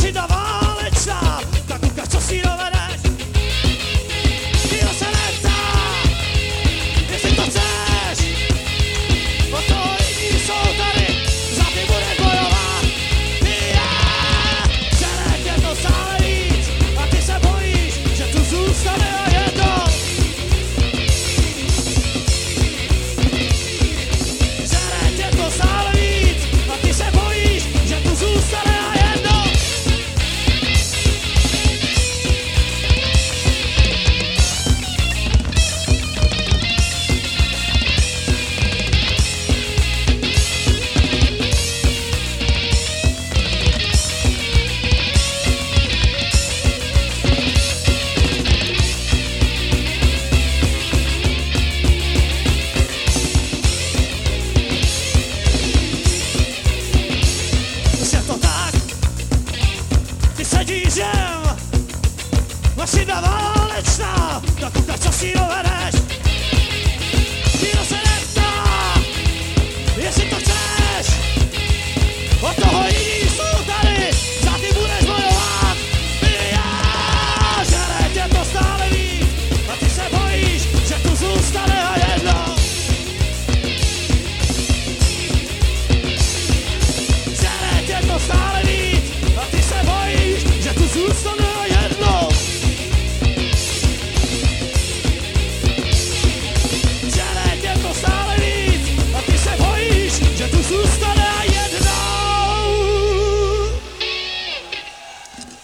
si It's lecca rytířem křížem, vlastně mašina válečná, tak ta časí dovede Jason